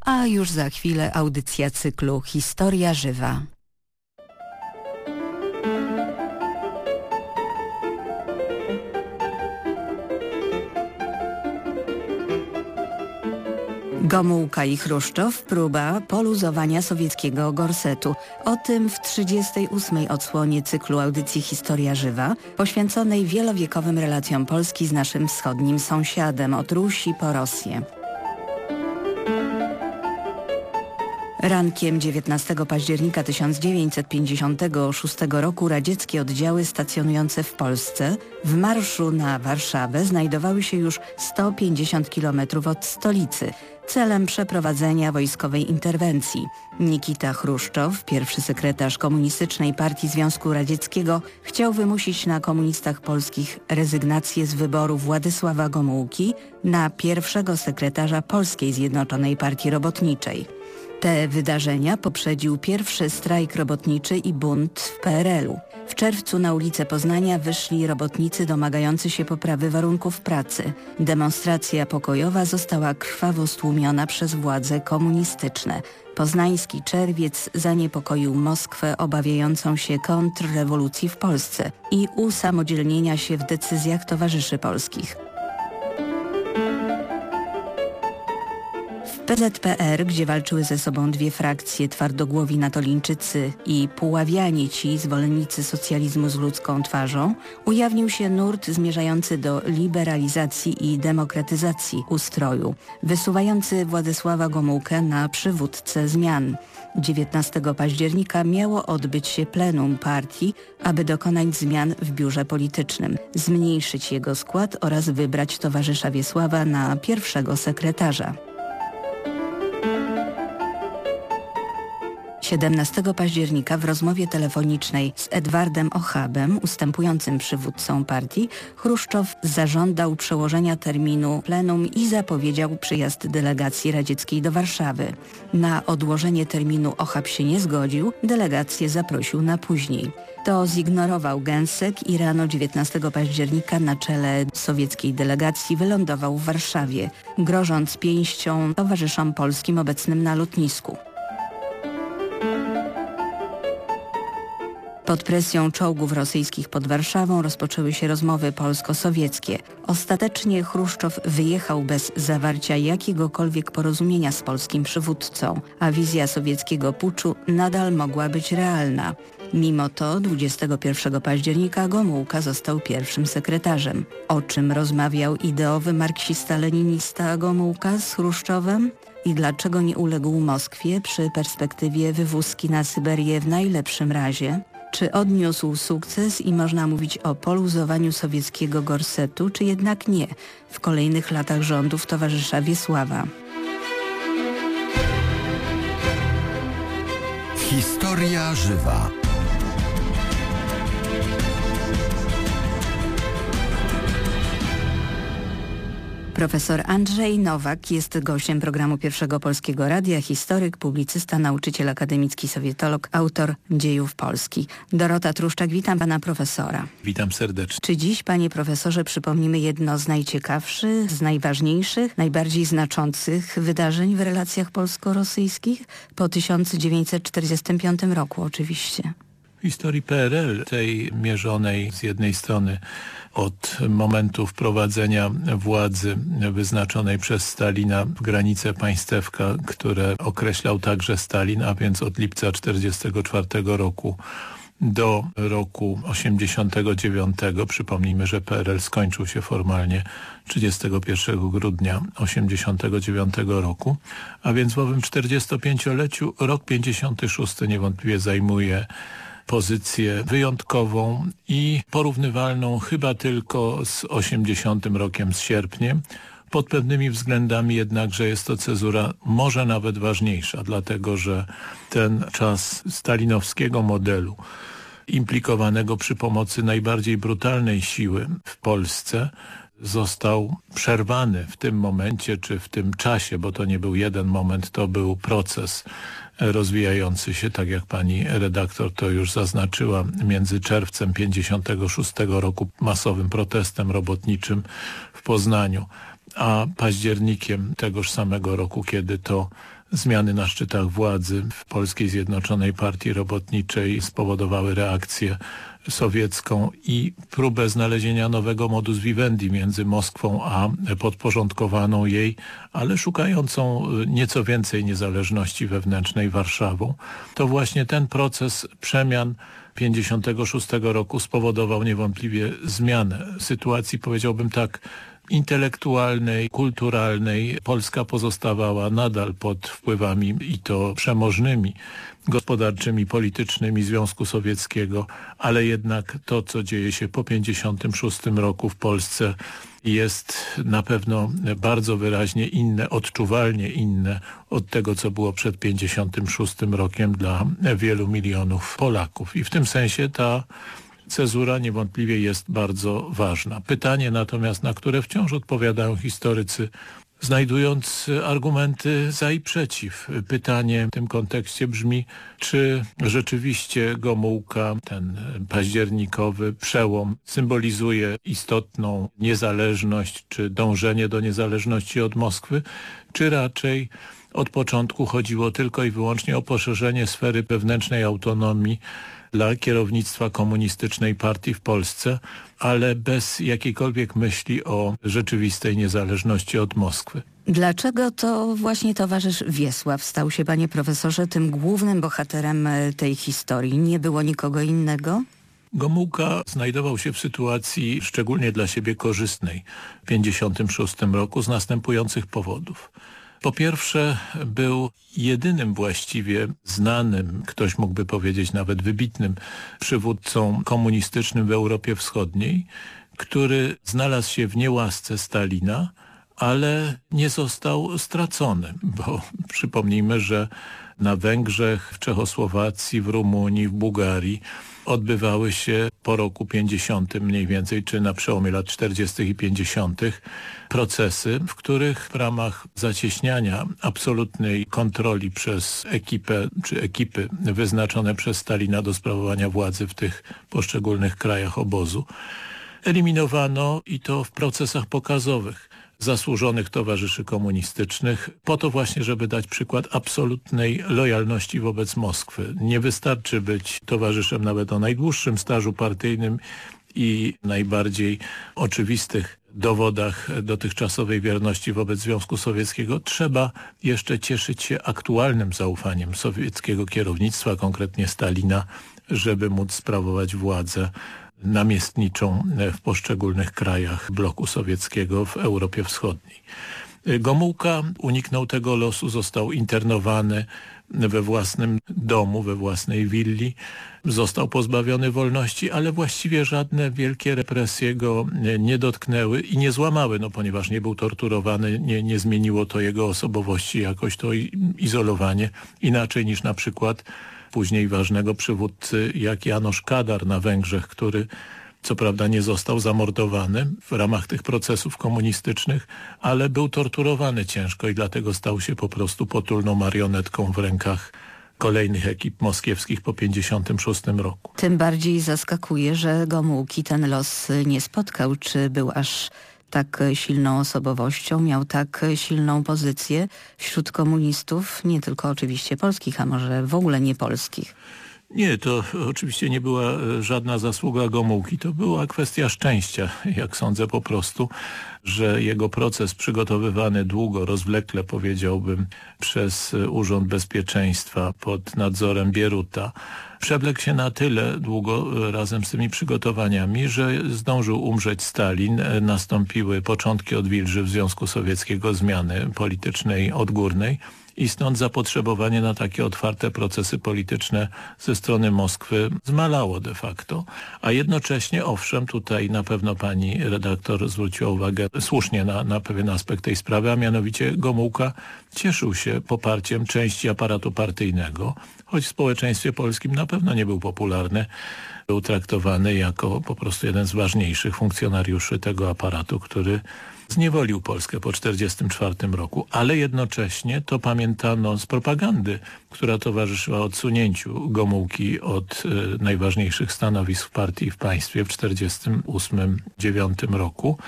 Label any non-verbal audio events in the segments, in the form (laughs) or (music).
a już za chwilę audycja cyklu Historia Żywa. Gomułka i Chruszczow próba poluzowania sowieckiego gorsetu. O tym w 38. odsłonie cyklu audycji Historia Żywa, poświęconej wielowiekowym relacjom Polski z naszym wschodnim sąsiadem od Rusi po Rosję. Rankiem 19 października 1956 roku radzieckie oddziały stacjonujące w Polsce w marszu na Warszawę znajdowały się już 150 km od stolicy celem przeprowadzenia wojskowej interwencji. Nikita Chruszczow, pierwszy sekretarz Komunistycznej Partii Związku Radzieckiego, chciał wymusić na komunistach polskich rezygnację z wyboru Władysława Gomułki na pierwszego sekretarza Polskiej Zjednoczonej Partii Robotniczej. Te wydarzenia poprzedził pierwszy strajk robotniczy i bunt w PRL-u. W czerwcu na ulicę Poznania wyszli robotnicy domagający się poprawy warunków pracy. Demonstracja pokojowa została krwawo stłumiona przez władze komunistyczne. Poznański czerwiec zaniepokoił Moskwę obawiającą się kontrrewolucji w Polsce i usamodzielnienia się w decyzjach towarzyszy polskich. PZPR, gdzie walczyły ze sobą dwie frakcje, twardogłowi natolińczycy i puławiani ci, zwolennicy socjalizmu z ludzką twarzą, ujawnił się nurt zmierzający do liberalizacji i demokratyzacji ustroju, wysuwający Władysława Gomułkę na przywódcę zmian. 19 października miało odbyć się plenum partii, aby dokonać zmian w biurze politycznym, zmniejszyć jego skład oraz wybrać towarzysza Wiesława na pierwszego sekretarza. 17 października w rozmowie telefonicznej z Edwardem Ochabem, ustępującym przywódcą partii, Chruszczow zażądał przełożenia terminu plenum i zapowiedział przyjazd delegacji radzieckiej do Warszawy. Na odłożenie terminu Ochab się nie zgodził, delegację zaprosił na później. To zignorował Gęsek i rano 19 października na czele sowieckiej delegacji wylądował w Warszawie, grożąc pięścią towarzyszom polskim obecnym na lotnisku. Pod presją czołgów rosyjskich pod Warszawą rozpoczęły się rozmowy polsko-sowieckie. Ostatecznie Chruszczow wyjechał bez zawarcia jakiegokolwiek porozumienia z polskim przywódcą, a wizja sowieckiego puczu nadal mogła być realna. Mimo to 21 października Gomułka został pierwszym sekretarzem. O czym rozmawiał ideowy marksista-leninista Gomułka z Chruszczowem? I dlaczego nie uległ Moskwie przy perspektywie wywózki na Syberię w najlepszym razie? Czy odniósł sukces i można mówić o poluzowaniu sowieckiego gorsetu, czy jednak nie w kolejnych latach rządów towarzysza Wiesława? Historia żywa. Profesor Andrzej Nowak jest gościem programu Pierwszego Polskiego Radia, historyk, publicysta, nauczyciel akademicki, sowietolog, autor dziejów Polski. Dorota Truszczak, witam pana profesora. Witam serdecznie. Czy dziś, panie profesorze, przypomnimy jedno z najciekawszych, z najważniejszych, najbardziej znaczących wydarzeń w relacjach polsko-rosyjskich po 1945 roku oczywiście? Historii PRL, tej mierzonej z jednej strony od momentu wprowadzenia władzy wyznaczonej przez Stalina w granice państewka, które określał także Stalin, a więc od lipca 1944 roku do roku 89. Przypomnijmy, że PRL skończył się formalnie 31 grudnia 89 roku, a więc w owym 45-leciu rok 56 niewątpliwie zajmuje pozycję wyjątkową i porównywalną chyba tylko z 80 rokiem z sierpniem. Pod pewnymi względami jednakże jest to cezura może nawet ważniejsza, dlatego że ten czas stalinowskiego modelu implikowanego przy pomocy najbardziej brutalnej siły w Polsce został przerwany w tym momencie, czy w tym czasie, bo to nie był jeden moment, to był proces rozwijający się, tak jak pani redaktor to już zaznaczyła, między czerwcem 56 roku masowym protestem robotniczym w Poznaniu a październikiem tegoż samego roku, kiedy to zmiany na szczytach władzy w Polskiej Zjednoczonej Partii Robotniczej spowodowały reakcję sowiecką i próbę znalezienia nowego modus vivendi między Moskwą a podporządkowaną jej, ale szukającą nieco więcej niezależności wewnętrznej Warszawą. To właśnie ten proces przemian 56 roku spowodował niewątpliwie zmianę sytuacji, powiedziałbym tak, intelektualnej, kulturalnej Polska pozostawała nadal pod wpływami i to przemożnymi gospodarczymi, politycznymi Związku Sowieckiego, ale jednak to, co dzieje się po 56 roku w Polsce jest na pewno bardzo wyraźnie inne, odczuwalnie inne od tego, co było przed 56 rokiem dla wielu milionów Polaków. I w tym sensie ta cezura niewątpliwie jest bardzo ważna. Pytanie natomiast, na które wciąż odpowiadają historycy, znajdując argumenty za i przeciw. Pytanie w tym kontekście brzmi, czy rzeczywiście Gomułka, ten październikowy przełom symbolizuje istotną niezależność, czy dążenie do niezależności od Moskwy, czy raczej od początku chodziło tylko i wyłącznie o poszerzenie sfery wewnętrznej autonomii dla kierownictwa komunistycznej partii w Polsce, ale bez jakiejkolwiek myśli o rzeczywistej niezależności od Moskwy. Dlaczego to właśnie towarzysz Wiesław stał się, panie profesorze, tym głównym bohaterem e, tej historii? Nie było nikogo innego? Gomułka znajdował się w sytuacji szczególnie dla siebie korzystnej w 1956 roku z następujących powodów. Po pierwsze był jedynym właściwie znanym, ktoś mógłby powiedzieć nawet wybitnym przywódcą komunistycznym w Europie Wschodniej, który znalazł się w niełasce Stalina, ale nie został stracony, bo (laughs) przypomnijmy, że na Węgrzech, w Czechosłowacji, w Rumunii, w Bułgarii odbywały się po roku 50 mniej więcej, czy na przełomie lat 40. i 50. procesy, w których w ramach zacieśniania absolutnej kontroli przez ekipę, czy ekipy wyznaczone przez Stalina do sprawowania władzy w tych poszczególnych krajach obozu, eliminowano i to w procesach pokazowych zasłużonych towarzyszy komunistycznych po to właśnie, żeby dać przykład absolutnej lojalności wobec Moskwy. Nie wystarczy być towarzyszem nawet o najdłuższym stażu partyjnym i najbardziej oczywistych dowodach dotychczasowej wierności wobec Związku Sowieckiego trzeba jeszcze cieszyć się aktualnym zaufaniem sowieckiego kierownictwa, konkretnie Stalina, żeby móc sprawować władzę namiestniczą w poszczególnych krajach bloku sowieckiego w Europie Wschodniej. Gomułka uniknął tego losu, został internowany we własnym domu, we własnej willi. Został pozbawiony wolności, ale właściwie żadne wielkie represje go nie dotknęły i nie złamały, no ponieważ nie był torturowany, nie, nie zmieniło to jego osobowości jakoś to izolowanie, inaczej niż na przykład później ważnego przywódcy jak Janusz Kadar na Węgrzech, który co prawda nie został zamordowany w ramach tych procesów komunistycznych, ale był torturowany ciężko i dlatego stał się po prostu potulną marionetką w rękach kolejnych ekip moskiewskich po 1956 roku. Tym bardziej zaskakuje, że Gomułki ten los nie spotkał. Czy był aż tak silną osobowością, miał tak silną pozycję wśród komunistów, nie tylko oczywiście polskich, a może w ogóle nie polskich. Nie, to oczywiście nie była e, żadna zasługa Gomułki. To była kwestia szczęścia, jak sądzę po prostu, że jego proces przygotowywany długo, rozwlekle powiedziałbym, przez e, Urząd Bezpieczeństwa pod nadzorem Bieruta, przewlekł się na tyle długo e, razem z tymi przygotowaniami, że zdążył umrzeć Stalin, nastąpiły początki odwilży w Związku Sowieckiego zmiany politycznej odgórnej, i stąd zapotrzebowanie na takie otwarte procesy polityczne ze strony Moskwy zmalało de facto. A jednocześnie, owszem, tutaj na pewno pani redaktor zwróciła uwagę słusznie na, na pewien aspekt tej sprawy, a mianowicie Gomułka cieszył się poparciem części aparatu partyjnego, choć w społeczeństwie polskim na pewno nie był popularny był traktowany jako po prostu jeden z ważniejszych funkcjonariuszy tego aparatu, który zniewolił Polskę po 1944 roku, ale jednocześnie to pamiętano z propagandy, która towarzyszyła odsunięciu Gomułki od y, najważniejszych stanowisk w partii i w państwie w 1948-1949 roku.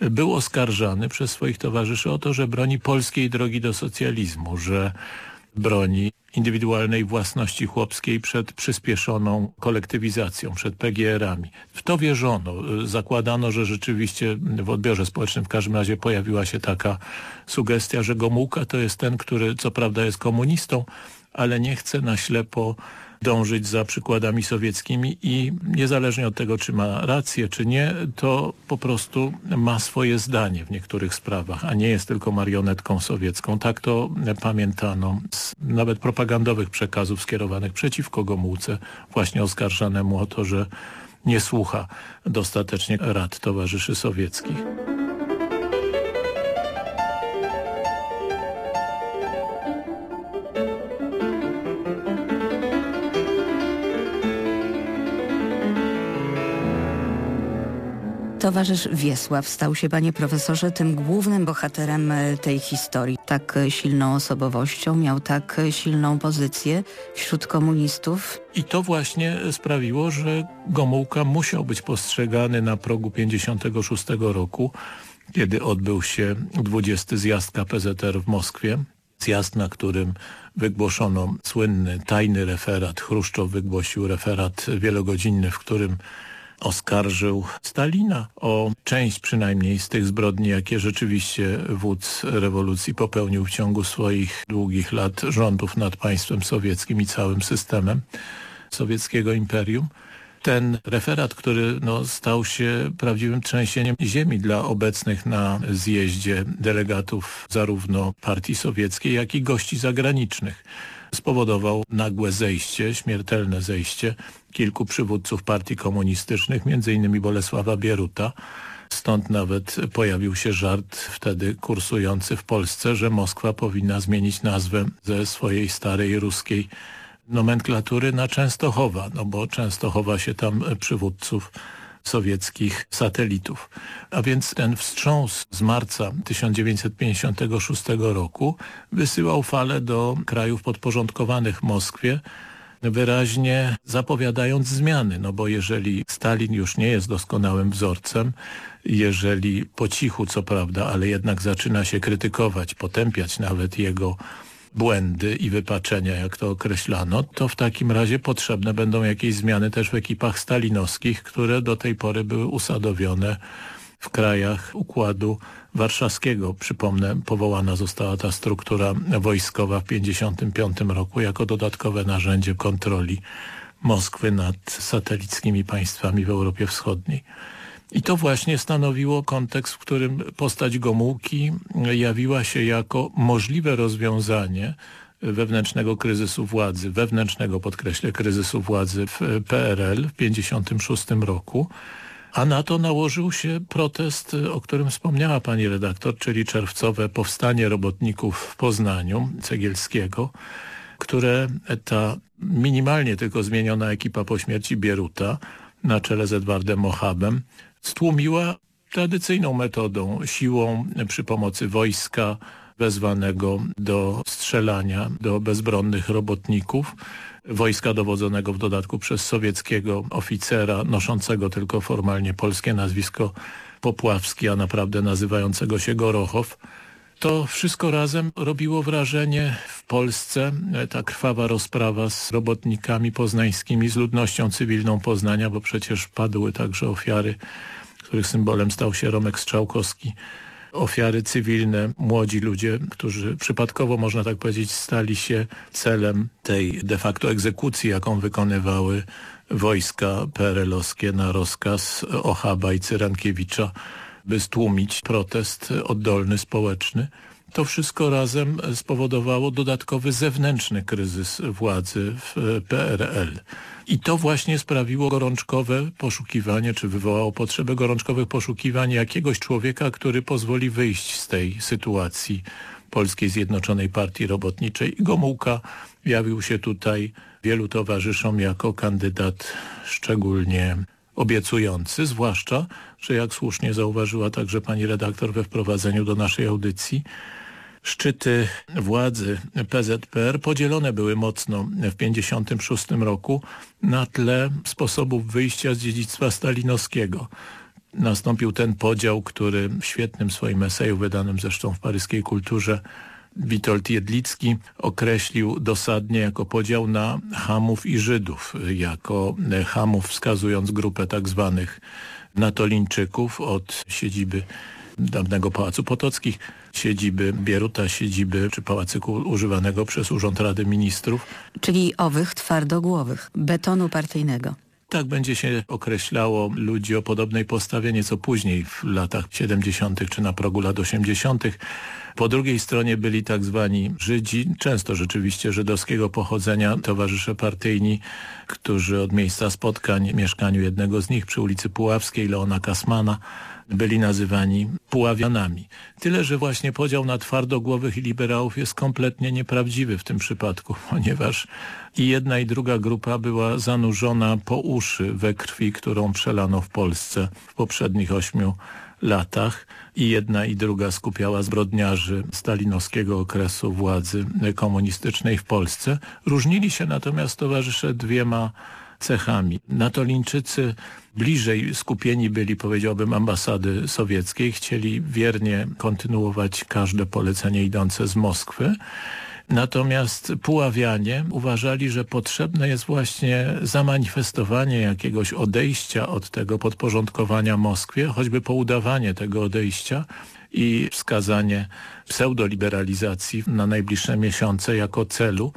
Był oskarżany przez swoich towarzyszy o to, że broni polskiej drogi do socjalizmu, że broni indywidualnej własności chłopskiej przed przyspieszoną kolektywizacją, przed PGR-ami. W to wierzono. Zakładano, że rzeczywiście w odbiorze społecznym w każdym razie pojawiła się taka sugestia, że Gomułka to jest ten, który co prawda jest komunistą, ale nie chce na ślepo dążyć za przykładami sowieckimi i niezależnie od tego, czy ma rację, czy nie, to po prostu ma swoje zdanie w niektórych sprawach, a nie jest tylko marionetką sowiecką. Tak to pamiętano z nawet propagandowych przekazów skierowanych przeciwko Gomułce, właśnie oskarżanemu o to, że nie słucha dostatecznie rad towarzyszy sowieckich. Towarzysz Wiesław stał się, panie profesorze, tym głównym bohaterem e, tej historii. Tak e, silną osobowością, miał tak e, silną pozycję wśród komunistów. I to właśnie sprawiło, że Gomułka musiał być postrzegany na progu 56 roku, kiedy odbył się 20 zjazd KPZR w Moskwie. Zjazd, na którym wygłoszono słynny tajny referat. Chruszczow wygłosił referat wielogodzinny, w którym oskarżył Stalina o część przynajmniej z tych zbrodni, jakie rzeczywiście wódz rewolucji popełnił w ciągu swoich długich lat rządów nad państwem sowieckim i całym systemem sowieckiego imperium. Ten referat, który no, stał się prawdziwym trzęsieniem ziemi dla obecnych na zjeździe delegatów zarówno partii sowieckiej, jak i gości zagranicznych spowodował nagłe zejście, śmiertelne zejście kilku przywódców partii komunistycznych, m.in. Bolesława Bieruta. Stąd nawet pojawił się żart wtedy kursujący w Polsce, że Moskwa powinna zmienić nazwę ze swojej starej ruskiej nomenklatury na Częstochowa, no bo Częstochowa się tam przywódców sowieckich satelitów. A więc ten wstrząs z marca 1956 roku wysyłał falę do krajów podporządkowanych Moskwie, wyraźnie zapowiadając zmiany, no bo jeżeli Stalin już nie jest doskonałym wzorcem, jeżeli po cichu co prawda, ale jednak zaczyna się krytykować, potępiać nawet jego błędy i wypaczenia, jak to określano, to w takim razie potrzebne będą jakieś zmiany też w ekipach stalinowskich, które do tej pory były usadowione w krajach Układu Warszawskiego. Przypomnę, powołana została ta struktura wojskowa w 1955 roku jako dodatkowe narzędzie kontroli Moskwy nad satelickimi państwami w Europie Wschodniej. I to właśnie stanowiło kontekst, w którym postać Gomułki jawiła się jako możliwe rozwiązanie wewnętrznego kryzysu władzy, wewnętrznego podkreślę kryzysu władzy w PRL w 1956 roku, a na to nałożył się protest, o którym wspomniała pani redaktor, czyli czerwcowe powstanie robotników w Poznaniu Cegielskiego, które ta minimalnie tylko zmieniona ekipa po śmierci Bieruta na czele z Edwardem Mochabem stłumiła tradycyjną metodą, siłą przy pomocy wojska wezwanego do strzelania do bezbronnych robotników, wojska dowodzonego w dodatku przez sowieckiego oficera noszącego tylko formalnie polskie nazwisko Popławski, a naprawdę nazywającego się Gorochow. To wszystko razem robiło wrażenie w Polsce, ta krwawa rozprawa z robotnikami poznańskimi, z ludnością cywilną Poznania, bo przecież padły także ofiary których symbolem stał się Romek Strzałkowski. Ofiary cywilne, młodzi ludzie, którzy przypadkowo, można tak powiedzieć, stali się celem tej de facto egzekucji, jaką wykonywały wojska PRL-owskie na rozkaz Ochaba i Cyrankiewicza, by stłumić protest oddolny społeczny. To wszystko razem spowodowało dodatkowy zewnętrzny kryzys władzy w PRL. I to właśnie sprawiło gorączkowe poszukiwanie, czy wywołało potrzebę gorączkowych poszukiwań jakiegoś człowieka, który pozwoli wyjść z tej sytuacji Polskiej Zjednoczonej Partii Robotniczej. I Gomułka jawił się tutaj wielu towarzyszom jako kandydat szczególnie obiecujący, zwłaszcza, że jak słusznie zauważyła także pani redaktor we wprowadzeniu do naszej audycji, szczyty władzy PZPR podzielone były mocno w 1956 roku na tle sposobów wyjścia z dziedzictwa stalinowskiego. nastąpił ten podział, który w świetnym swoim eseju, wydanym zresztą w paryskiej kulturze, Witold Jedlicki określił dosadnie jako podział na Hamów i Żydów, jako Hamów wskazując grupę tak zwanych Natolińczyków od siedziby dawnego Pałacu Potockich, siedziby Bieruta, siedziby czy pałacyku używanego przez Urząd Rady Ministrów. Czyli owych twardogłowych, betonu partyjnego. Tak będzie się określało ludzi o podobnej postawie nieco później, w latach 70. czy na progu lat 80. Po drugiej stronie byli tak zwani Żydzi, często rzeczywiście żydowskiego pochodzenia, towarzysze partyjni, którzy od miejsca spotkań mieszkaniu jednego z nich przy ulicy Puławskiej, Leona Kasmana, byli nazywani Puławianami. Tyle, że właśnie podział na twardogłowych i liberałów jest kompletnie nieprawdziwy w tym przypadku, (laughs) ponieważ i jedna i druga grupa była zanurzona po uszy we krwi, którą przelano w Polsce w poprzednich ośmiu latach i jedna i druga skupiała zbrodniarzy stalinowskiego okresu władzy komunistycznej w Polsce. Różnili się natomiast towarzysze dwiema cechami. Natolińczycy bliżej skupieni byli, powiedziałbym, ambasady sowieckiej. Chcieli wiernie kontynuować każde polecenie idące z Moskwy. Natomiast Puławianie uważali, że potrzebne jest właśnie zamanifestowanie jakiegoś odejścia od tego podporządkowania Moskwie, choćby poudawanie tego odejścia i wskazanie pseudoliberalizacji na najbliższe miesiące jako celu,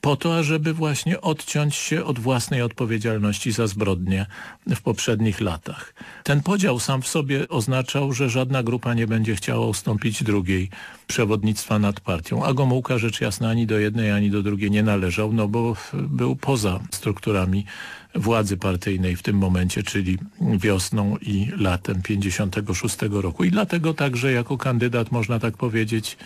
po to, ażeby właśnie odciąć się od własnej odpowiedzialności za zbrodnie w poprzednich latach. Ten podział sam w sobie oznaczał, że żadna grupa nie będzie chciała ustąpić drugiej przewodnictwa nad partią, a Gomułka rzecz jasna ani do jednej, ani do drugiej nie należał, no bo był poza strukturami władzy partyjnej w tym momencie, czyli wiosną i latem 56 roku. I dlatego także jako kandydat, można tak powiedzieć,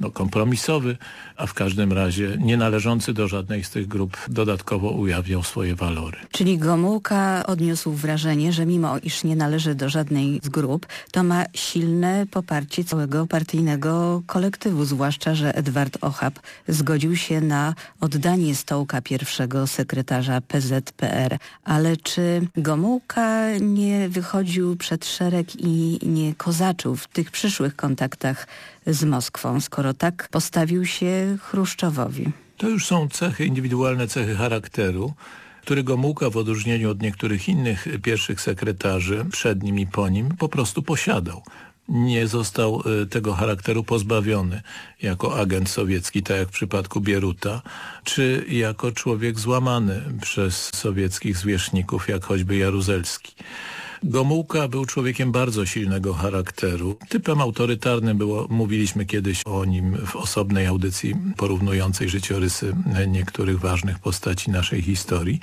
no, kompromisowy, a w każdym razie nie należący do żadnej z tych grup dodatkowo ujawniał swoje walory. Czyli Gomułka odniósł wrażenie, że mimo iż nie należy do żadnej z grup, to ma silne poparcie całego partyjnego kolektywu, zwłaszcza, że Edward Ochab zgodził się na oddanie stołka pierwszego sekretarza PZPR. Ale czy Gomułka nie wychodził przed szereg i nie kozaczył w tych przyszłych kontaktach z Moskwą, skoro tak postawił się Chruszczowowi. To już są cechy, indywidualne cechy charakteru, który Gomułka w odróżnieniu od niektórych innych pierwszych sekretarzy przed nim i po nim po prostu posiadał. Nie został e, tego charakteru pozbawiony jako agent sowiecki, tak jak w przypadku Bieruta, czy jako człowiek złamany przez sowieckich zwierzchników, jak choćby Jaruzelski. Gomułka był człowiekiem bardzo silnego charakteru. Typem autorytarnym było, mówiliśmy kiedyś o nim w osobnej audycji porównującej życiorysy niektórych ważnych postaci naszej historii.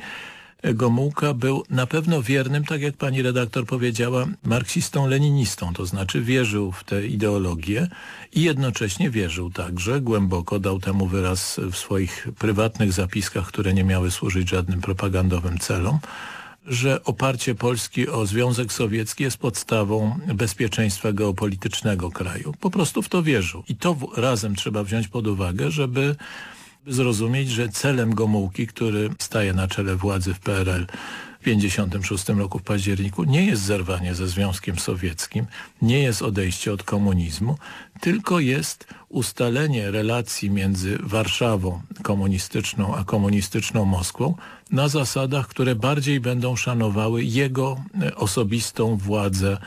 Gomułka był na pewno wiernym, tak jak pani redaktor powiedziała, marksistą-leninistą, to znaczy wierzył w tę ideologię i jednocześnie wierzył także, głęboko dał temu wyraz w swoich prywatnych zapiskach, które nie miały służyć żadnym propagandowym celom, że oparcie Polski o Związek Sowiecki jest podstawą bezpieczeństwa geopolitycznego kraju. Po prostu w to wierzył. I to razem trzeba wziąć pod uwagę, żeby zrozumieć, że celem Gomułki, który staje na czele władzy w PRL 1956 roku w październiku, nie jest zerwanie ze Związkiem Sowieckim, nie jest odejście od komunizmu, tylko jest ustalenie relacji między Warszawą komunistyczną a komunistyczną Moskwą na zasadach, które bardziej będą szanowały jego osobistą władzę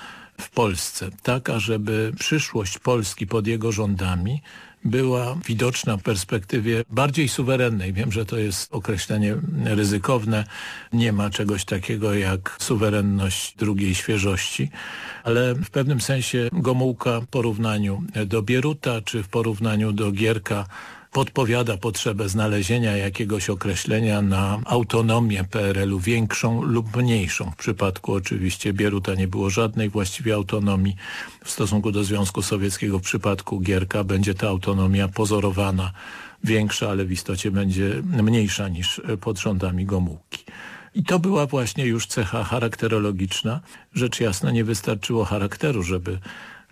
w Polsce, tak ażeby przyszłość Polski pod jego rządami była widoczna w perspektywie bardziej suwerennej. Wiem, że to jest określenie ryzykowne. Nie ma czegoś takiego jak suwerenność drugiej świeżości, ale w pewnym sensie Gomułka w porównaniu do Bieruta czy w porównaniu do Gierka podpowiada potrzebę znalezienia jakiegoś określenia na autonomię PRL-u, większą lub mniejszą. W przypadku oczywiście Bieruta nie było żadnej właściwie autonomii w stosunku do Związku Sowieckiego. W przypadku Gierka będzie ta autonomia pozorowana, większa, ale w istocie będzie mniejsza niż pod rządami Gomułki. I to była właśnie już cecha charakterologiczna. Rzecz jasna nie wystarczyło charakteru, żeby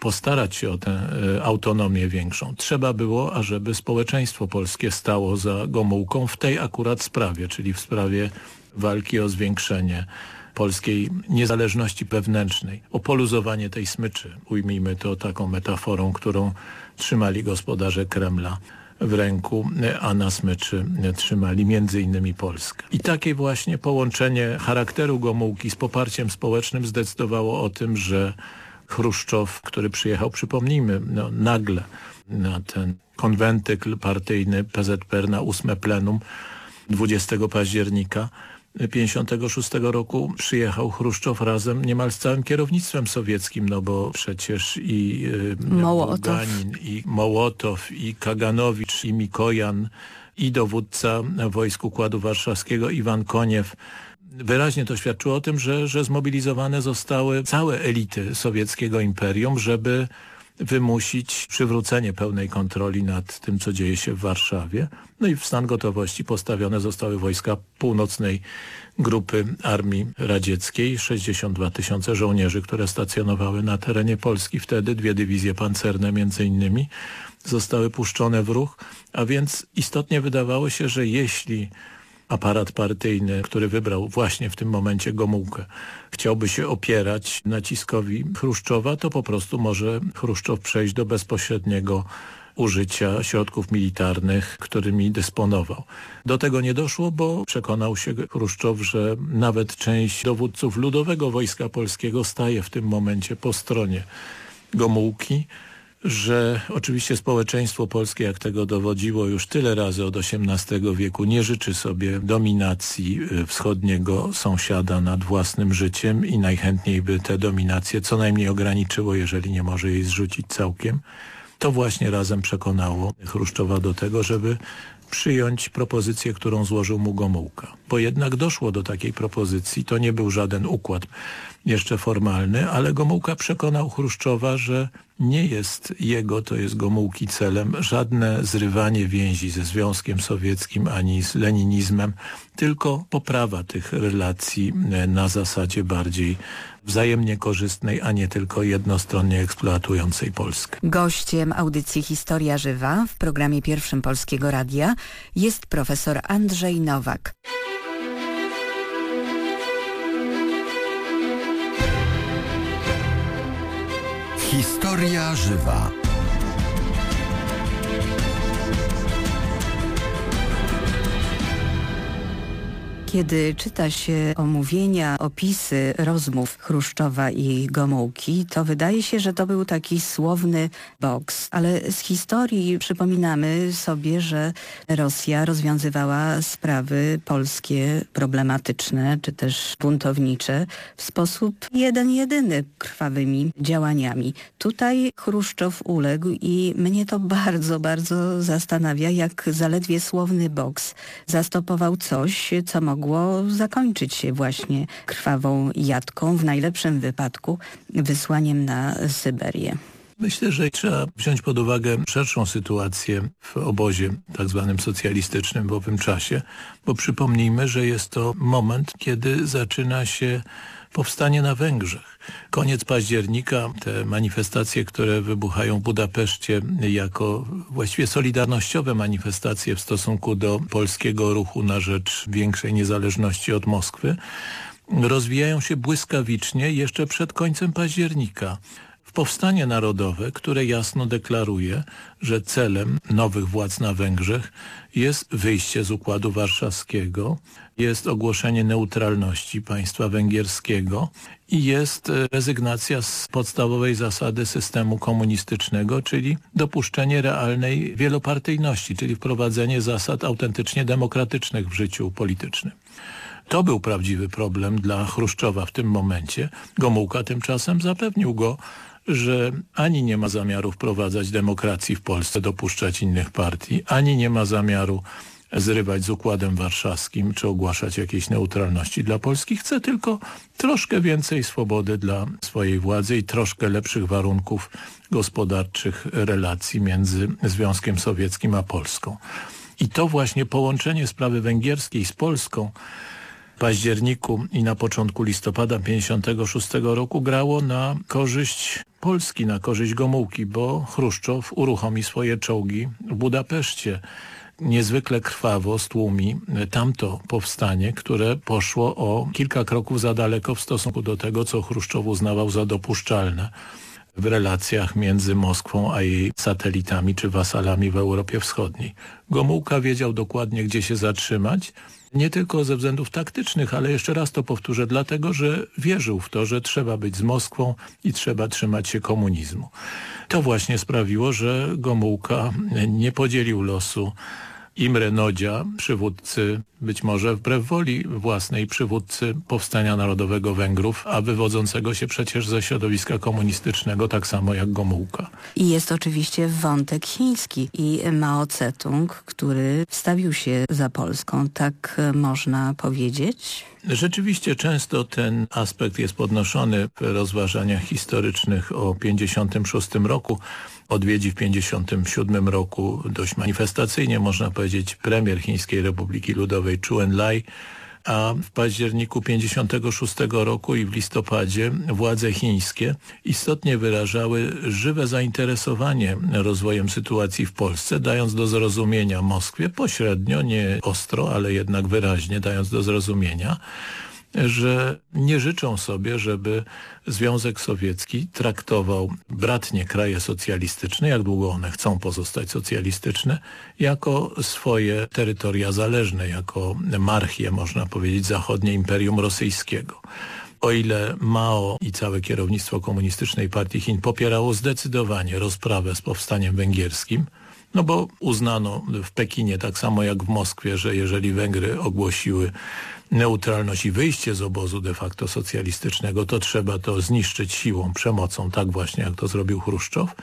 postarać się o tę e, autonomię większą. Trzeba było, ażeby społeczeństwo polskie stało za Gomułką w tej akurat sprawie, czyli w sprawie walki o zwiększenie polskiej niezależności wewnętrznej, o poluzowanie tej smyczy. Ujmijmy to taką metaforą, którą trzymali gospodarze Kremla w ręku, a na smyczy trzymali między innymi Polskę. I takie właśnie połączenie charakteru Gomułki z poparciem społecznym zdecydowało o tym, że Chruszczow, który przyjechał, przypomnijmy, no, nagle na ten konwentykl partyjny PZPR na ósme plenum 20 października 56 roku przyjechał Chruszczow razem niemal z całym kierownictwem sowieckim, no bo przecież i y, Mołotow. i Mołotow, i Kaganowicz, i Mikojan, i dowódca wojsk Układu Warszawskiego Iwan Koniew wyraźnie to świadczyło o tym, że, że zmobilizowane zostały całe elity sowieckiego imperium, żeby wymusić przywrócenie pełnej kontroli nad tym, co dzieje się w Warszawie. No i w stan gotowości postawione zostały wojska północnej grupy Armii Radzieckiej, 62 tysiące żołnierzy, które stacjonowały na terenie Polski. Wtedy dwie dywizje pancerne między innymi zostały puszczone w ruch, a więc istotnie wydawało się, że jeśli aparat partyjny, który wybrał właśnie w tym momencie Gomułkę, chciałby się opierać naciskowi Chruszczowa, to po prostu może Chruszczow przejść do bezpośredniego użycia środków militarnych, którymi dysponował. Do tego nie doszło, bo przekonał się Chruszczow, że nawet część dowódców Ludowego Wojska Polskiego staje w tym momencie po stronie Gomułki, że oczywiście społeczeństwo polskie, jak tego dowodziło już tyle razy od XVIII wieku, nie życzy sobie dominacji y, wschodniego sąsiada nad własnym życiem i najchętniej by tę dominację co najmniej ograniczyło, jeżeli nie może jej zrzucić całkiem. To właśnie razem przekonało Chruszczowa do tego, żeby przyjąć propozycję, którą złożył mu Gomułka. Bo jednak doszło do takiej propozycji, to nie był żaden układ jeszcze formalny, ale Gomułka przekonał Chruszczowa, że nie jest jego, to jest Gomułki celem, żadne zrywanie więzi ze Związkiem Sowieckim ani z leninizmem, tylko poprawa tych relacji e, na zasadzie bardziej wzajemnie korzystnej, a nie tylko jednostronnie eksploatującej Polskę. Gościem audycji Historia Żywa w programie pierwszym Polskiego Radia jest profesor Andrzej Nowak. Historia żywa. Kiedy czyta się omówienia, opisy rozmów Chruszczowa i Gomułki, to wydaje się, że to był taki słowny boks. Ale z historii przypominamy sobie, że Rosja rozwiązywała sprawy polskie problematyczne, czy też buntownicze w sposób jeden jedyny krwawymi działaniami. Tutaj Chruszczow uległ i mnie to bardzo, bardzo zastanawia, jak zaledwie słowny boks zastopował coś, co mogło mogło zakończyć się właśnie krwawą jadką, w najlepszym wypadku wysłaniem na Syberię. Myślę, że trzeba wziąć pod uwagę szerszą sytuację w obozie tak zwanym socjalistycznym w owym czasie, bo przypomnijmy, że jest to moment, kiedy zaczyna się powstanie na Węgrzech. Koniec października, te manifestacje, które wybuchają w Budapeszcie jako właściwie solidarnościowe manifestacje w stosunku do polskiego ruchu na rzecz większej niezależności od Moskwy, rozwijają się błyskawicznie jeszcze przed końcem października powstanie narodowe, które jasno deklaruje, że celem nowych władz na Węgrzech jest wyjście z Układu Warszawskiego, jest ogłoszenie neutralności państwa węgierskiego i jest e, rezygnacja z podstawowej zasady systemu komunistycznego, czyli dopuszczenie realnej wielopartyjności, czyli wprowadzenie zasad autentycznie demokratycznych w życiu politycznym. To był prawdziwy problem dla Chruszczowa w tym momencie. Gomułka tymczasem zapewnił go, że ani nie ma zamiaru wprowadzać demokracji w Polsce, dopuszczać innych partii, ani nie ma zamiaru zrywać z Układem Warszawskim czy ogłaszać jakiejś neutralności dla Polski. Chce tylko troszkę więcej swobody dla swojej władzy i troszkę lepszych warunków gospodarczych relacji między Związkiem Sowieckim a Polską. I to właśnie połączenie sprawy węgierskiej z Polską październiku i na początku listopada 56 roku grało na korzyść Polski, na korzyść Gomułki, bo Chruszczow uruchomi swoje czołgi w Budapeszcie. niezwykle krwawo stłumi tamto powstanie, które poszło o kilka kroków za daleko w stosunku do tego, co Chruszczow uznawał za dopuszczalne w relacjach między Moskwą a jej satelitami czy wasalami w Europie Wschodniej. Gomułka wiedział dokładnie, gdzie się zatrzymać, nie tylko ze względów taktycznych, ale jeszcze raz to powtórzę, dlatego, że wierzył w to, że trzeba być z Moskwą i trzeba trzymać się komunizmu. To właśnie sprawiło, że Gomułka nie podzielił losu Imre Nodzia, przywódcy, być może wbrew woli własnej, przywódcy Powstania Narodowego Węgrów, a wywodzącego się przecież ze środowiska komunistycznego, tak samo jak Gomułka. I jest oczywiście wątek chiński i Mao Tse-tung, który wstawił się za Polską, tak można powiedzieć? Rzeczywiście często ten aspekt jest podnoszony w rozważaniach historycznych o 56 roku. Odwiedzi w 57 roku dość manifestacyjnie, można powiedzieć, premier Chińskiej Republiki Ludowej Chu Enlai, a w październiku 56 roku i w listopadzie władze chińskie istotnie wyrażały żywe zainteresowanie rozwojem sytuacji w Polsce, dając do zrozumienia Moskwie pośrednio, nie ostro, ale jednak wyraźnie dając do zrozumienia, że nie życzą sobie, żeby Związek Sowiecki traktował bratnie kraje socjalistyczne, jak długo one chcą pozostać socjalistyczne, jako swoje terytoria zależne, jako marchię, można powiedzieć, zachodnie Imperium Rosyjskiego. O ile Mao i całe kierownictwo Komunistycznej Partii Chin popierało zdecydowanie rozprawę z powstaniem węgierskim, no bo uznano w Pekinie, tak samo jak w Moskwie, że jeżeli Węgry ogłosiły neutralność i wyjście z obozu de facto socjalistycznego, to trzeba to zniszczyć siłą, przemocą, tak właśnie jak to zrobił Chruszczow.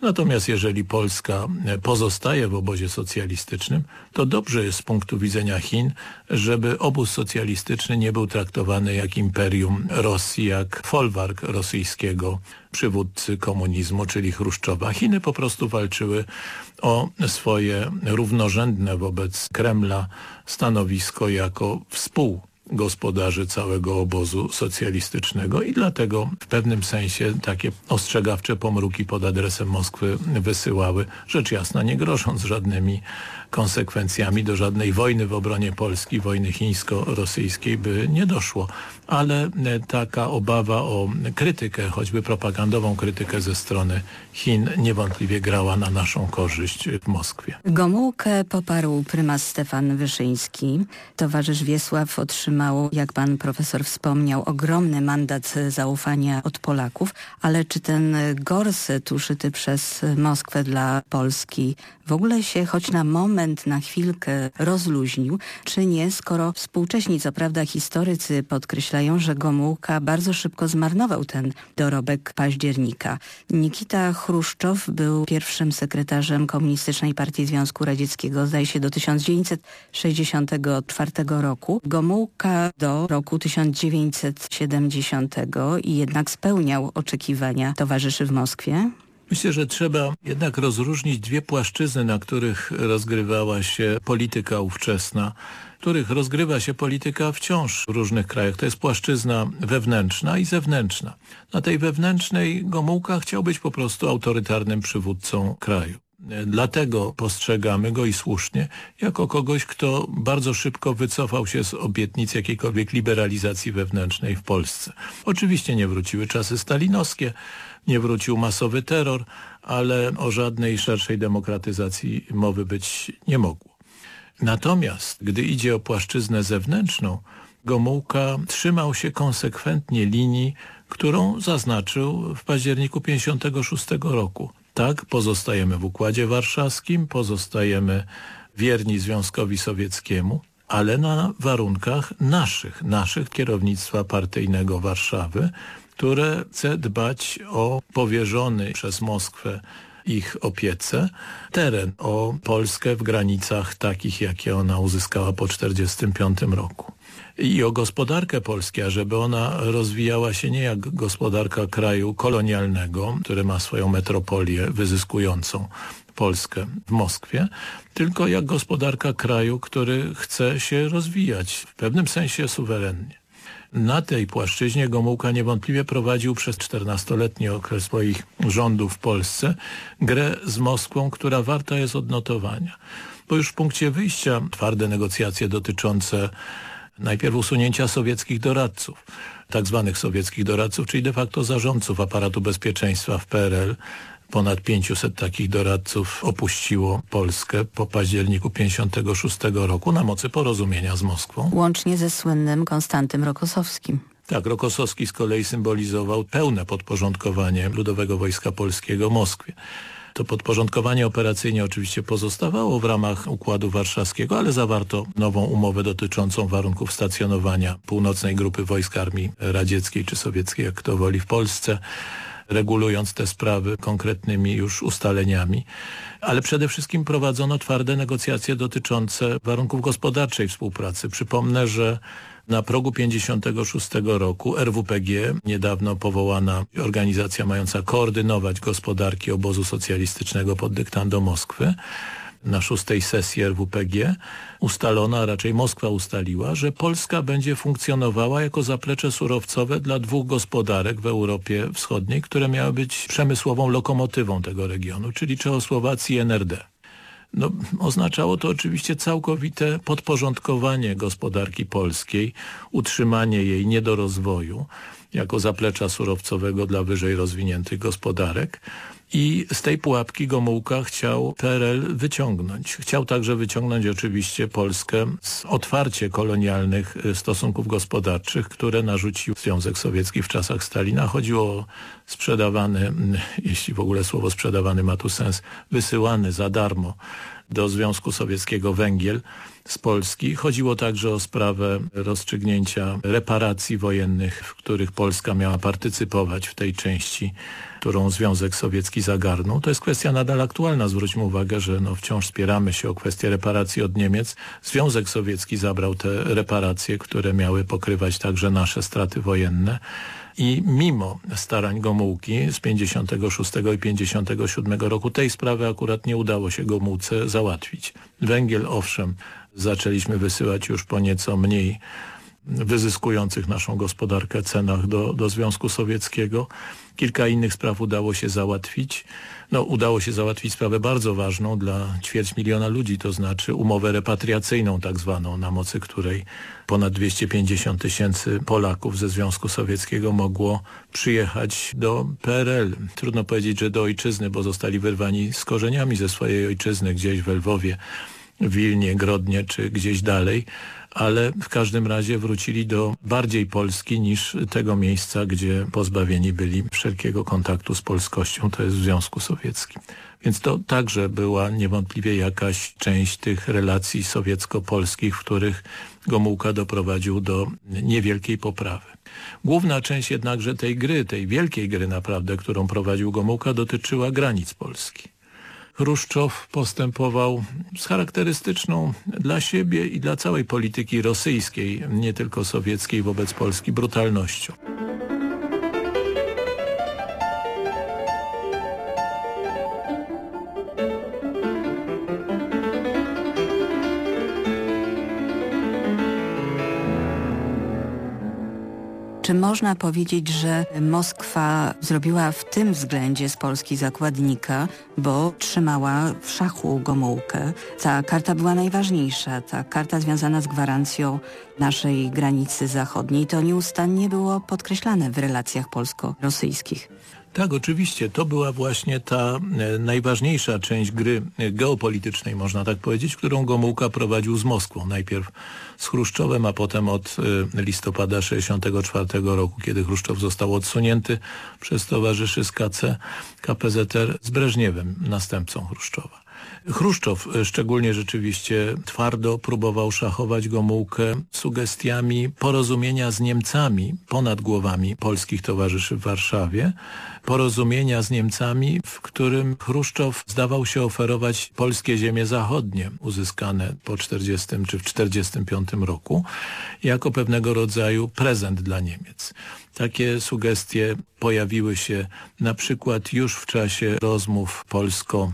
Natomiast jeżeli Polska pozostaje w obozie socjalistycznym, to dobrze jest z punktu widzenia Chin, żeby obóz socjalistyczny nie był traktowany jak imperium Rosji, jak folwark rosyjskiego przywódcy komunizmu, czyli Chruszczowa. Chiny po prostu walczyły o swoje równorzędne wobec Kremla stanowisko jako współgospodarzy całego obozu socjalistycznego i dlatego w pewnym sensie takie ostrzegawcze pomruki pod adresem Moskwy wysyłały, rzecz jasna nie grożąc żadnymi konsekwencjami do żadnej wojny w obronie Polski, wojny chińsko-rosyjskiej by nie doszło. Ale e, taka obawa o krytykę, choćby propagandową krytykę ze strony Chin niewątpliwie grała na naszą korzyść w Moskwie. Gomułkę poparł prymas Stefan Wyszyński. Towarzysz Wiesław otrzymał, jak pan profesor wspomniał, ogromny mandat zaufania od Polaków, ale czy ten gorset uszyty przez Moskwę dla Polski w ogóle się choć na moment, na chwilkę rozluźnił, czy nie, skoro współcześni, co prawda historycy podkreślają, że Gomułka bardzo szybko zmarnował ten dorobek października. Nikita Chruszczow był pierwszym sekretarzem Komunistycznej Partii Związku Radzieckiego, zdaje się do 1964 roku. Gomułka do roku 1970 i jednak spełniał oczekiwania towarzyszy w Moskwie. Myślę, że trzeba jednak rozróżnić dwie płaszczyzny, na których rozgrywała się polityka ówczesna, których rozgrywa się polityka wciąż w różnych krajach. To jest płaszczyzna wewnętrzna i zewnętrzna. Na tej wewnętrznej Gomułka chciał być po prostu autorytarnym przywódcą kraju. Dlatego postrzegamy go i słusznie jako kogoś, kto bardzo szybko wycofał się z obietnic jakiejkolwiek liberalizacji wewnętrznej w Polsce. Oczywiście nie wróciły czasy stalinowskie, nie wrócił masowy terror, ale o żadnej szerszej demokratyzacji mowy być nie mogło. Natomiast gdy idzie o płaszczyznę zewnętrzną, Gomułka trzymał się konsekwentnie linii, którą zaznaczył w październiku 1956 roku. Tak, pozostajemy w Układzie Warszawskim, pozostajemy wierni Związkowi Sowieckiemu, ale na warunkach naszych, naszych kierownictwa partyjnego Warszawy, które chce dbać o powierzony przez Moskwę ich opiece teren, o Polskę w granicach takich, jakie ona uzyskała po 1945 roku. I o gospodarkę Polski, żeby ona rozwijała się nie jak gospodarka kraju kolonialnego, który ma swoją metropolię wyzyskującą Polskę w Moskwie, tylko jak gospodarka kraju, który chce się rozwijać w pewnym sensie suwerennie. Na tej płaszczyźnie Gomułka niewątpliwie prowadził przez 14-letni okres swoich rządów w Polsce grę z Moskwą, która warta jest odnotowania. bo już w punkcie wyjścia twarde negocjacje dotyczące najpierw usunięcia sowieckich doradców, tak zwanych sowieckich doradców, czyli de facto zarządców aparatu bezpieczeństwa w PRL, Ponad 500 takich doradców opuściło Polskę po październiku 1956 roku na mocy porozumienia z Moskwą. Łącznie ze słynnym Konstantym Rokosowskim. Tak, Rokosowski z kolei symbolizował pełne podporządkowanie Ludowego Wojska Polskiego Moskwie. To podporządkowanie operacyjnie oczywiście pozostawało w ramach Układu Warszawskiego, ale zawarto nową umowę dotyczącą warunków stacjonowania północnej grupy wojsk Armii Radzieckiej czy Sowieckiej, jak kto woli, w Polsce regulując te sprawy konkretnymi już ustaleniami. Ale przede wszystkim prowadzono twarde negocjacje dotyczące warunków gospodarczej współpracy. Przypomnę, że na progu 56 roku RWPG, niedawno powołana organizacja mająca koordynować gospodarki obozu socjalistycznego pod dyktando Moskwy, na szóstej sesji RWPG ustalono, a raczej Moskwa ustaliła, że Polska będzie funkcjonowała jako zaplecze surowcowe dla dwóch gospodarek w Europie Wschodniej, które miały być przemysłową lokomotywą tego regionu, czyli Czechosłowacji i NRD. No, oznaczało to oczywiście całkowite podporządkowanie gospodarki polskiej, utrzymanie jej nie do rozwoju jako zaplecza surowcowego dla wyżej rozwiniętych gospodarek i z tej pułapki Gomułka chciał PRL wyciągnąć. Chciał także wyciągnąć oczywiście Polskę z otwarcie kolonialnych y, stosunków gospodarczych, które narzucił Związek Sowiecki w czasach Stalina. Chodziło o sprzedawany, mm, jeśli w ogóle słowo sprzedawany ma tu sens, wysyłany za darmo do Związku Sowieckiego węgiel z Polski. Chodziło także o sprawę rozstrzygnięcia reparacji wojennych, w których Polska miała partycypować w tej części którą Związek Sowiecki zagarnął. To jest kwestia nadal aktualna. Zwróćmy uwagę, że no wciąż spieramy się o kwestię reparacji od Niemiec. Związek Sowiecki zabrał te reparacje, które miały pokrywać także nasze straty wojenne. I mimo starań Gomułki z 56 i 57 roku tej sprawy akurat nie udało się Gomułce załatwić. Węgiel owszem zaczęliśmy wysyłać już po nieco mniej wyzyskujących naszą gospodarkę cenach do, do Związku Sowieckiego. Kilka innych spraw udało się załatwić. No, udało się załatwić sprawę bardzo ważną dla ćwierć miliona ludzi, to znaczy umowę repatriacyjną tak zwaną, na mocy której ponad 250 tysięcy Polaków ze Związku Sowieckiego mogło przyjechać do PRL. Trudno powiedzieć, że do ojczyzny, bo zostali wyrwani z korzeniami ze swojej ojczyzny gdzieś w Lwowie, Wilnie, Grodnie czy gdzieś dalej ale w każdym razie wrócili do bardziej Polski niż tego miejsca, gdzie pozbawieni byli wszelkiego kontaktu z polskością, to jest w Związku Sowieckim. Więc to także była niewątpliwie jakaś część tych relacji sowiecko-polskich, w których Gomułka doprowadził do niewielkiej poprawy. Główna część jednakże tej gry, tej wielkiej gry naprawdę, którą prowadził Gomułka, dotyczyła granic Polski. Chruszczow postępował z charakterystyczną dla siebie i dla całej polityki rosyjskiej, nie tylko sowieckiej wobec Polski brutalnością. Czy można powiedzieć, że Moskwa zrobiła w tym względzie z Polski zakładnika, bo trzymała w szachu Gomułkę? Ta karta była najważniejsza, ta karta związana z gwarancją naszej granicy zachodniej. To nieustannie było podkreślane w relacjach polsko-rosyjskich. Tak, oczywiście. To była właśnie ta e, najważniejsza część gry geopolitycznej, można tak powiedzieć, którą Gomułka prowadził z Moskwą. Najpierw z Chruszczowem, a potem od e, listopada 1964 roku, kiedy Chruszczow został odsunięty przez towarzyszy z KC, KPZR z Breżniewem, następcą Chruszczowa. Chruszczow e, szczególnie rzeczywiście twardo próbował szachować Gomułkę sugestiami porozumienia z Niemcami ponad głowami polskich towarzyszy w Warszawie, porozumienia z Niemcami, w którym Chruszczow zdawał się oferować polskie ziemie zachodnie uzyskane po 40 czy w 45 roku jako pewnego rodzaju prezent dla Niemiec. Takie sugestie pojawiły się na przykład już w czasie rozmów polsko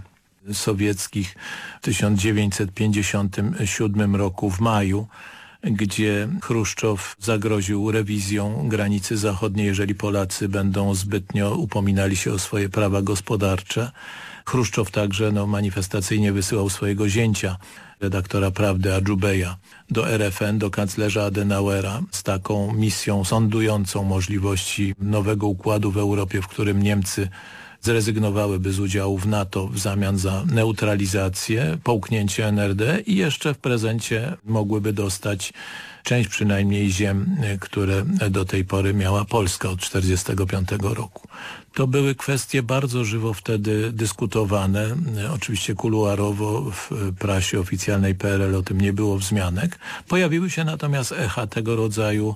sowieckich w 1957 roku w maju, gdzie Chruszczow zagroził rewizją granicy zachodniej, jeżeli Polacy będą zbytnio upominali się o swoje prawa gospodarcze. Chruszczow także no, manifestacyjnie wysyłał swojego zięcia redaktora Prawdy Adżubeja do RFN, do kanclerza Adenauera z taką misją sądującą możliwości nowego układu w Europie, w którym Niemcy zrezygnowałyby z udziału w NATO w zamian za neutralizację, połknięcie NRD i jeszcze w prezencie mogłyby dostać część przynajmniej ziem, które do tej pory miała Polska od 1945 roku. To były kwestie bardzo żywo wtedy dyskutowane, oczywiście kuluarowo w prasie oficjalnej PRL o tym nie było wzmianek. Pojawiły się natomiast echa tego rodzaju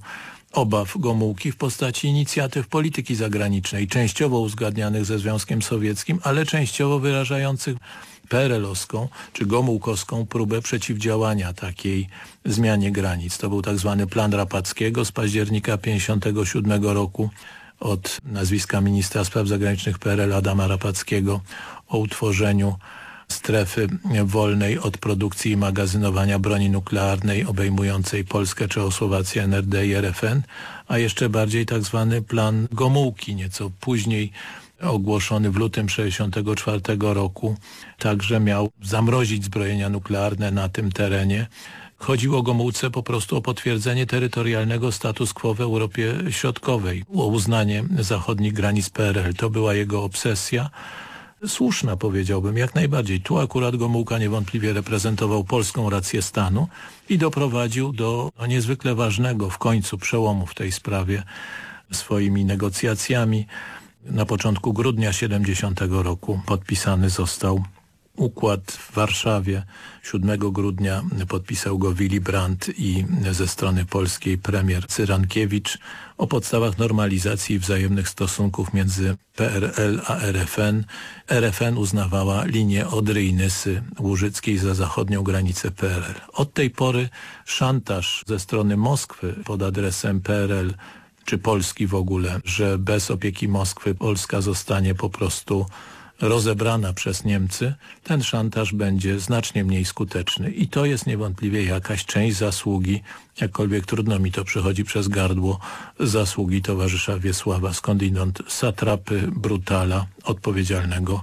obaw Gomułki w postaci inicjatyw polityki zagranicznej, częściowo uzgadnianych ze Związkiem Sowieckim, ale częściowo wyrażających PRL-owską czy Gomułkowską próbę przeciwdziałania takiej zmianie granic. To był tak zwany plan Rapackiego z października 1957 roku od nazwiska ministra spraw zagranicznych PRL Adama Rapackiego o utworzeniu strefy wolnej od produkcji i magazynowania broni nuklearnej obejmującej Polskę, Czechosłowację, NRD i RFN, a jeszcze bardziej tak zwany plan Gomułki, nieco później ogłoszony w lutym 1964 roku, także miał zamrozić zbrojenia nuklearne na tym terenie. Chodziło Gomułce po prostu o potwierdzenie terytorialnego status quo w Europie Środkowej, o uznanie zachodnich granic PRL. To była jego obsesja słuszna powiedziałbym, jak najbardziej. Tu akurat Gomułka niewątpliwie reprezentował polską rację stanu i doprowadził do no, niezwykle ważnego w końcu przełomu w tej sprawie swoimi negocjacjami. Na początku grudnia 70 roku podpisany został układ w Warszawie. 7 grudnia podpisał go Willy Brandt i ze strony polskiej premier Cyrankiewicz o podstawach normalizacji wzajemnych stosunków między PRL a RFN. RFN uznawała linię Odry i Nysy Łużyckiej za zachodnią granicę PRL. Od tej pory szantaż ze strony Moskwy pod adresem PRL czy Polski w ogóle, że bez opieki Moskwy Polska zostanie po prostu rozebrana przez Niemcy, ten szantaż będzie znacznie mniej skuteczny. I to jest niewątpliwie jakaś część zasługi, jakkolwiek trudno mi to przychodzi przez gardło, zasługi towarzysza Wiesława, skądinąd satrapy, brutala, odpowiedzialnego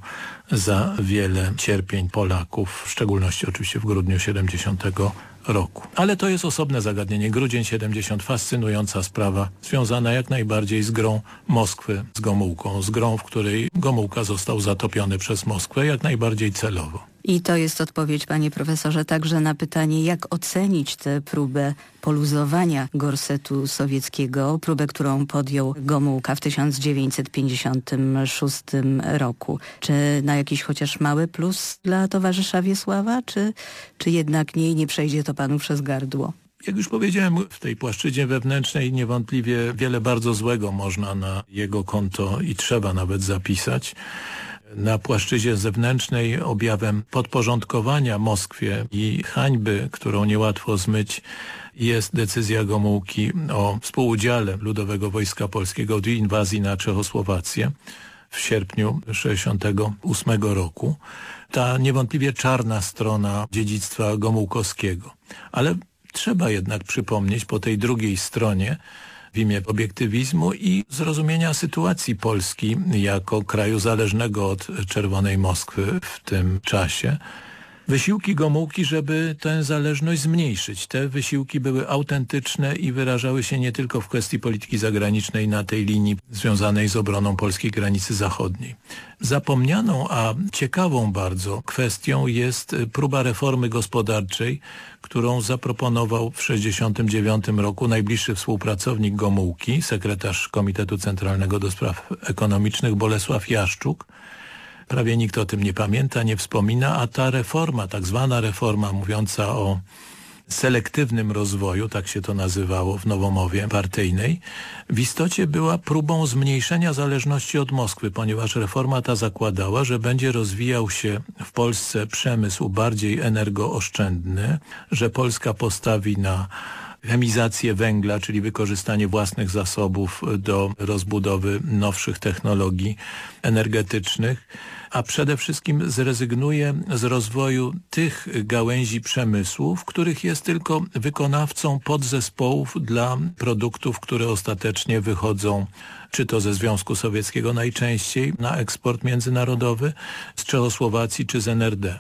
za wiele cierpień Polaków, w szczególności oczywiście w grudniu 70 roku. Ale to jest osobne zagadnienie. Grudzień 70, fascynująca sprawa, związana jak najbardziej z grą Moskwy z Gomułką, z grą, w której Gomułka został zatopiony przez Moskwę, jak najbardziej celowo. I to jest odpowiedź, panie profesorze, także na pytanie, jak ocenić tę próbę poluzowania gorsetu sowieckiego, próbę, którą podjął Gomułka w 1956 roku. Czy na jakiś chociaż mały plus dla towarzysza Wiesława, czy, czy jednak nie nie przejdzie to panu przez gardło? Jak już powiedziałem, w tej płaszczyźnie wewnętrznej niewątpliwie wiele bardzo złego można na jego konto i trzeba nawet zapisać na płaszczyźnie zewnętrznej objawem podporządkowania Moskwie i hańby, którą niełatwo zmyć, jest decyzja Gomułki o współudziale Ludowego Wojska Polskiego w inwazji na Czechosłowację w sierpniu 1968 roku. Ta niewątpliwie czarna strona dziedzictwa Gomułkowskiego. Ale trzeba jednak przypomnieć po tej drugiej stronie, w imię obiektywizmu i zrozumienia sytuacji Polski jako kraju zależnego od Czerwonej Moskwy w tym czasie. Wysiłki Gomułki, żeby tę zależność zmniejszyć. Te wysiłki były autentyczne i wyrażały się nie tylko w kwestii polityki zagranicznej na tej linii związanej z obroną polskiej granicy zachodniej. Zapomnianą, a ciekawą bardzo kwestią jest próba reformy gospodarczej, którą zaproponował w 1969 roku najbliższy współpracownik Gomułki, sekretarz Komitetu Centralnego do Spraw Ekonomicznych Bolesław Jaszczuk, Prawie nikt o tym nie pamięta, nie wspomina, a ta reforma, tak zwana reforma mówiąca o selektywnym rozwoju, tak się to nazywało w nowomowie partyjnej, w istocie była próbą zmniejszenia zależności od Moskwy, ponieważ reforma ta zakładała, że będzie rozwijał się w Polsce przemysł bardziej energooszczędny, że Polska postawi na chemizację węgla, czyli wykorzystanie własnych zasobów do rozbudowy nowszych technologii energetycznych, a przede wszystkim zrezygnuje z rozwoju tych gałęzi przemysłu, w których jest tylko wykonawcą podzespołów dla produktów, które ostatecznie wychodzą czy to ze Związku Sowieckiego najczęściej na eksport międzynarodowy, z Czechosłowacji czy z NRD.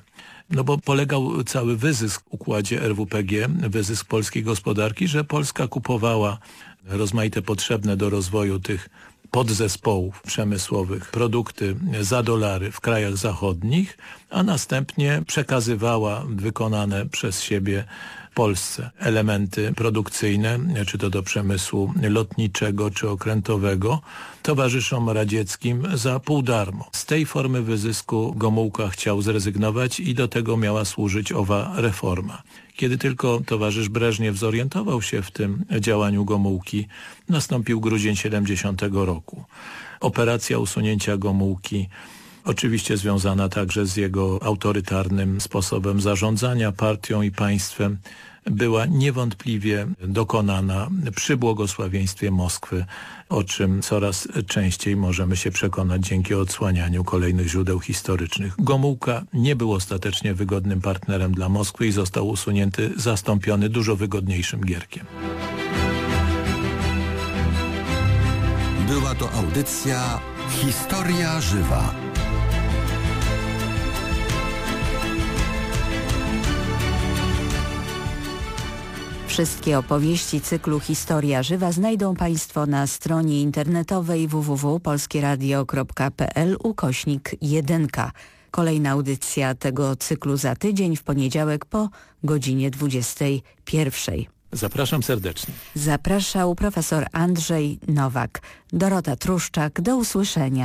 No bo polegał cały wyzysk w układzie RWPG, wyzysk polskiej gospodarki, że Polska kupowała rozmaite potrzebne do rozwoju tych podzespołów przemysłowych produkty za dolary w krajach zachodnich, a następnie przekazywała wykonane przez siebie Polsce elementy produkcyjne, czy to do przemysłu lotniczego, czy okrętowego, towarzyszom radzieckim za pół darmo. Z tej formy wyzysku Gomułka chciał zrezygnować i do tego miała służyć owa reforma. Kiedy tylko towarzysz Breżniew zorientował się w tym działaniu Gomułki, nastąpił grudzień 70 roku. Operacja usunięcia Gomułki oczywiście związana także z jego autorytarnym sposobem zarządzania partią i państwem, była niewątpliwie dokonana przy błogosławieństwie Moskwy, o czym coraz częściej możemy się przekonać dzięki odsłanianiu kolejnych źródeł historycznych. Gomułka nie był ostatecznie wygodnym partnerem dla Moskwy i został usunięty, zastąpiony dużo wygodniejszym Gierkiem. Była to audycja Historia Żywa. Wszystkie opowieści cyklu Historia Żywa znajdą Państwo na stronie internetowej www.polskieradio.pl ukośnik 1. Kolejna audycja tego cyklu za tydzień w poniedziałek po godzinie 21. Zapraszam serdecznie. Zapraszał profesor Andrzej Nowak. Dorota Truszczak. Do usłyszenia.